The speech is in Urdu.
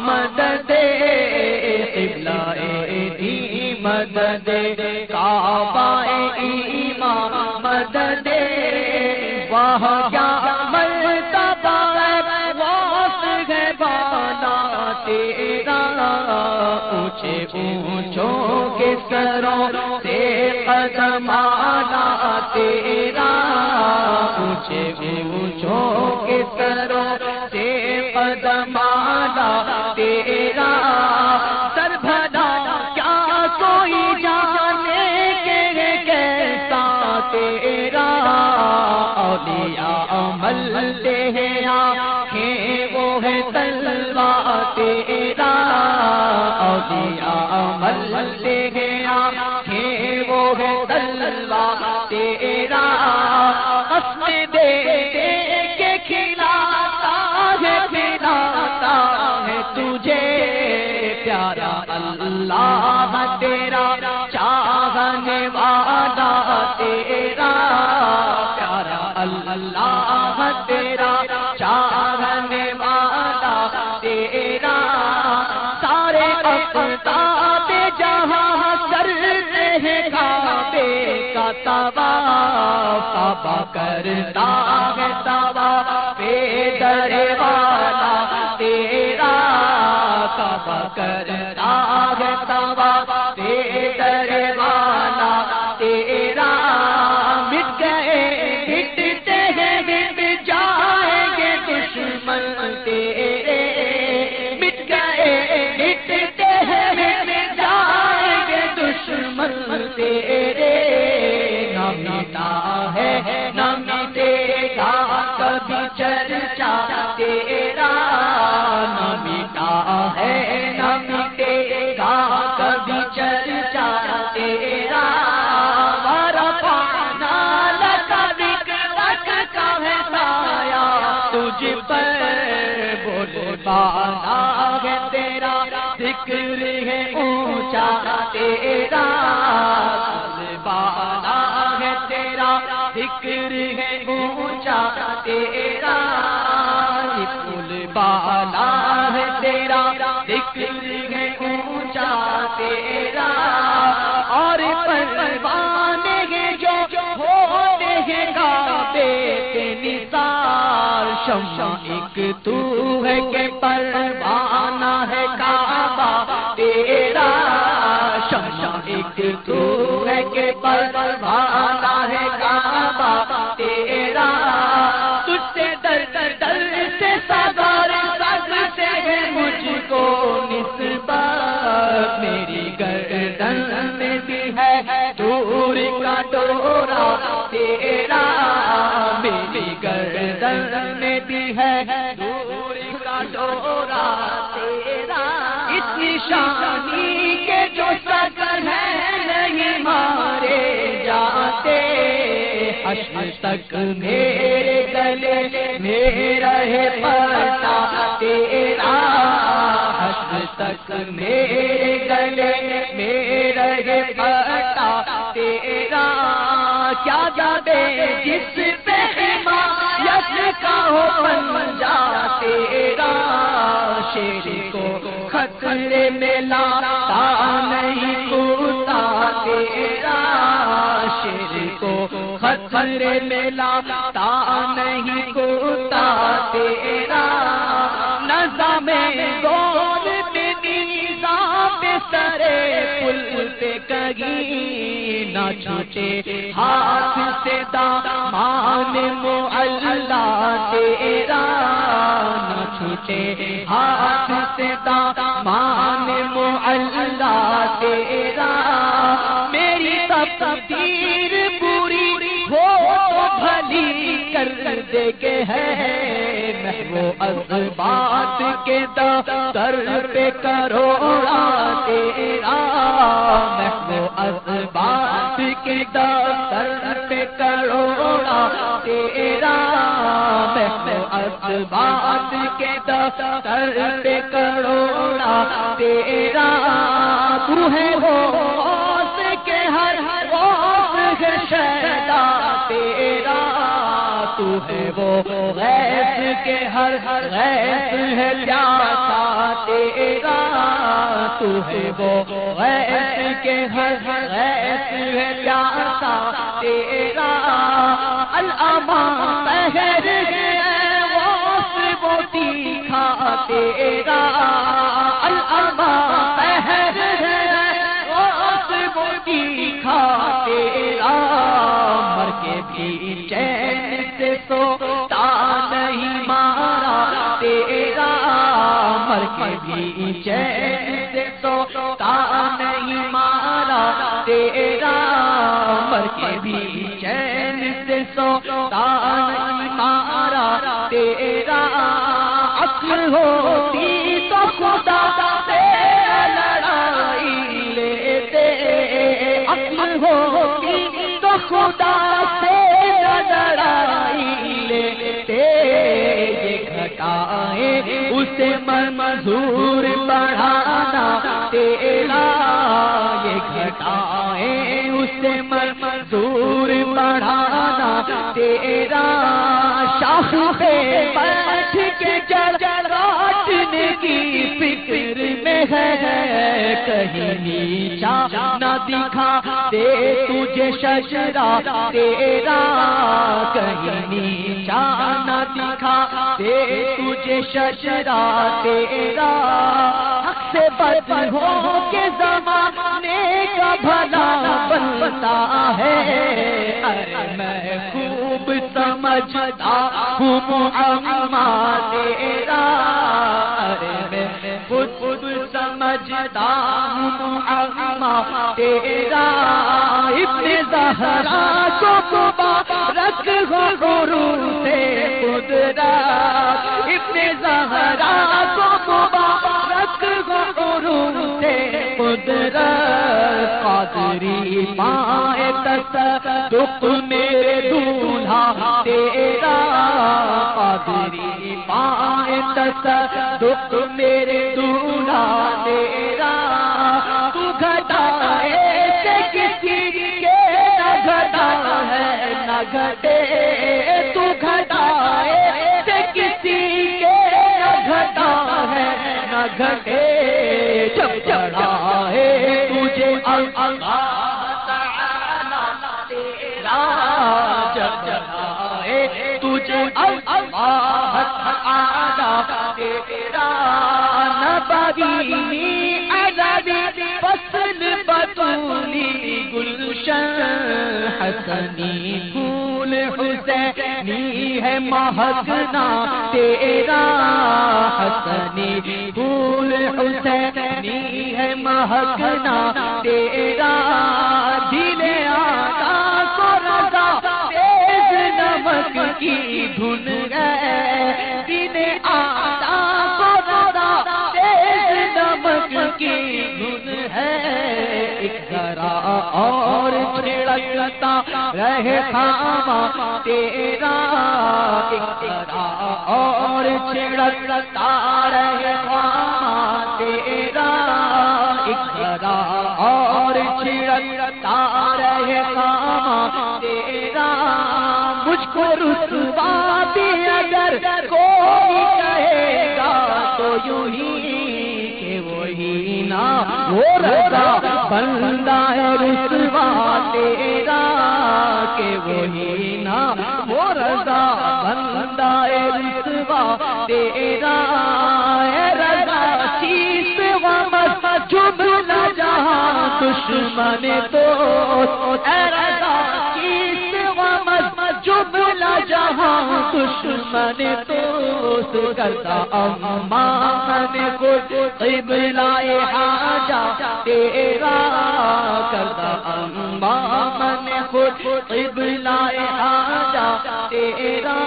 مدد قبلہ دی مدد کعبہ ایمان مدد وہاں کیا مرتبہ واس ہے بانا تیرا۔ اونچے اونچوں کے سروں سے قدم آنا تیرا۔ اونچے اونچوں کے سروں تیرا اولیاء عمل دے آنکھیں وہ ہے تلوا تیرا۔ اولیاء عمل دے آنکھیں وہ ہے تلوا تیرا۔ قسم دے دے کے کھلاتا ہے کھلاتا ہے تجھے۔ پیارا اللہ تیرا۔ تیرا چاہنے والا تیرا۔ سارے افتاد جہاں کرتے ہیں کعبے کا تبا کعبہ کرتا ہے تبا بے در والا تیرا کعبہ کرتا ہے تبا تیرے نہ مٹا ہے نہ مٹے گا کبھی چرچا تیرا نہ مٹا ہے نہ مٹے گا کبھی چرچا تیرا ہمارا پانا لگا کا ہے سایا تجھ پر بول پانا ہے تیرا، ذکر ہے اونچا تیرا ذکر ہے اونچا تیرا پل بانا ہے تیرا۔ ذکر ہے اونچا تیرا۔ اور پروانے ہیں جو ہوتے ہیں کعبے کے نثار۔ شمع ایک تو ہے کہ پروانہ ہے کعبہ تیرا۔ شمع ایک تو ہے دور کا ڈورا تیرا میری گردن میں بھی ہے۔ دور کا ڈورا تیرا اس نشانی کے جو سکر ہے نہیں مارے جاتے۔ حشر تک میرے میرا ہے پتا، تیرا حشر تک میرے گلے میرا ہے پتا، تیرا کیا جاتے جس پہ یس کا ہو پنجا تیرا شیر کو خطرے میں لاتا خطرے میں لاتا نہیں کوتا تیرا۔ نظام گول پہ سرے پل پہ کہیں نہ چھوٹے۔ ہاتھ سے دامان مو اللہ تیرا۔ نہ چھوٹے۔ ہاتھ سے دامان مو اللہ تیرا۔ میری تقدیر پوری کر دے کے ہے میں وہ ازبات کے در پہ کروڑا تیرا۔ میں وہ ازبات کے در پہ کروڑا تیرا۔ میں وہ ازبات کے در پہ کروڑا تیرا۔ تو ہے وہ غوث کے ہر ہر شہدا تیرا۔ ہے وہ غیث کے ہر ہر غیث ہے پیاسا تیرا تو ہے؟ وہ غیث کے ہر ہر غیث ہے پیاسا تیرا الما پہر ہے، وہ تیکھا تیرا مر کے بھی چین نہیں مارا، تیرا مر کے بھی چین سے سوتا نہیں مارا، تیرا اصل ہوتی تو خدا تیرا لڑائی لیتے اصل ہوتی تو خدا اسے مزور بڑھانا تیرا یہ گھٹائے اسے مزور بڑھانا تیرا شاہ پہ ہے، کہیں نیچا نہ دکھا دے تجھے ششرا تیرا، کہیں نیچا نہ دکھا دے تجھے ششرا تیرا۔ حق سے بد ہو کے زمانے کا بھلا بنتا ہے، ارے میں خوب سمجھتا ہوں اما تیرا ارے میں خود سمجھتا ہوں اما تیرا ابن زہرا کو مبارک ہو گرو سے قدرا ابن زہرا کو مبارک ہو گرو سے قدرا قادری پائے تس دکھ میرے دولہا تیرا قادری پائے تس، دکھ میرے دولہا تیرا۔ تو گھٹا ایسے کسی کے نہ گھٹا ہے، نہ گھٹے تو گھٹا ایسے کسی کے نہ گھٹا ہے، نہ گھٹے جب چڑھا ہے تجھے اللہ تیرا۔ جب چڑھا ہے تجھے تیرا فصل بطولی گلشن حسنی پھول حسینی ہے۔ مہکنا تیرا حسنی پھول حسینی ہے مہکنا تیرا کی دھن ہے دل آتا کو تیز نمک کی دھن ہے۔ ایک ذرا اور چھڑکتا رہے خاما تیرا۔ ایک ذرا اور چھڑکتا رہے خاما ایک اور چھڑکتا رہے خاما تیرا۔ مجھ کو رسوا بھی اگر کوئی کہے گا تو یوں ہی کہ وہی نا۔ وہ رضا بندہ ہے رسوا تیرا کہ وہی نا۔ وہ رضا بندہ ہے رسوا تیرا۔ دشمن تو اے جبلا جہاں دشمن تو کرتا امان کو قبلہ حاجہ تیرا کرتا امان خود قبلہ حاجہ تیرا